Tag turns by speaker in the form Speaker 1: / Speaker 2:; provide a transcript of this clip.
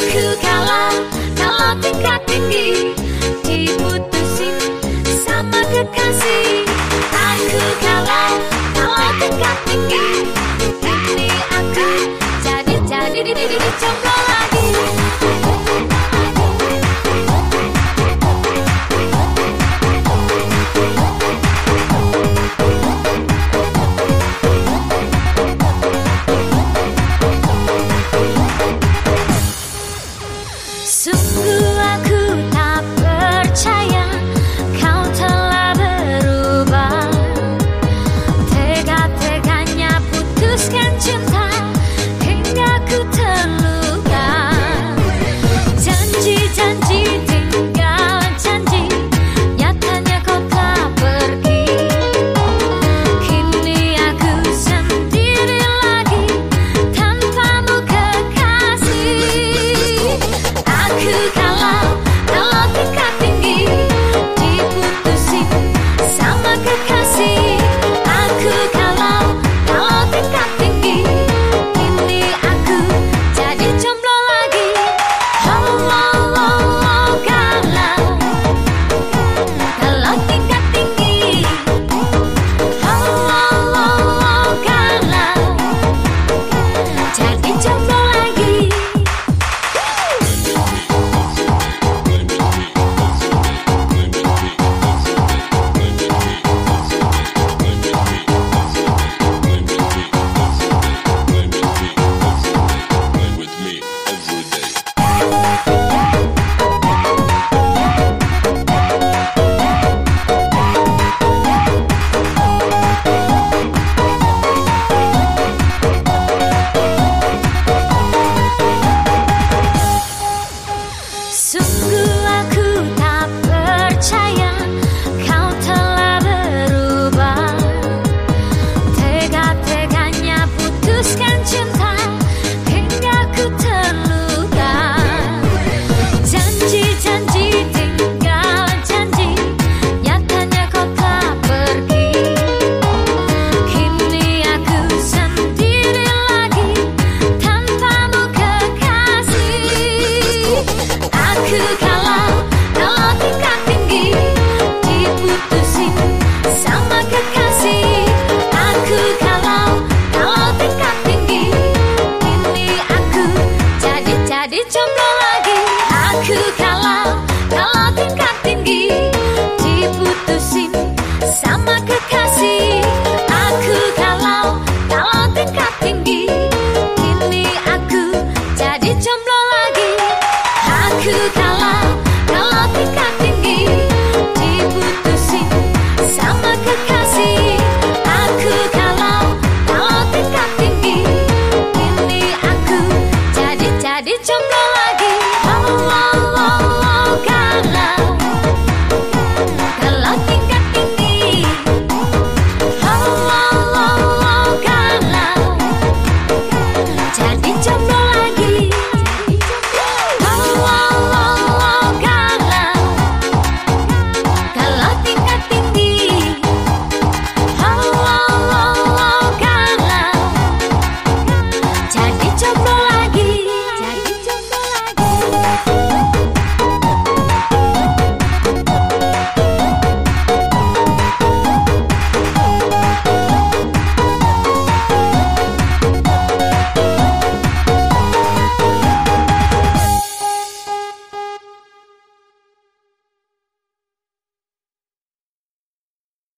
Speaker 1: Aku kalah kalau tingkat tinggi Diputusin sama kekasih. Aku kalah kalau tingkat tinggi good. Chăm 空間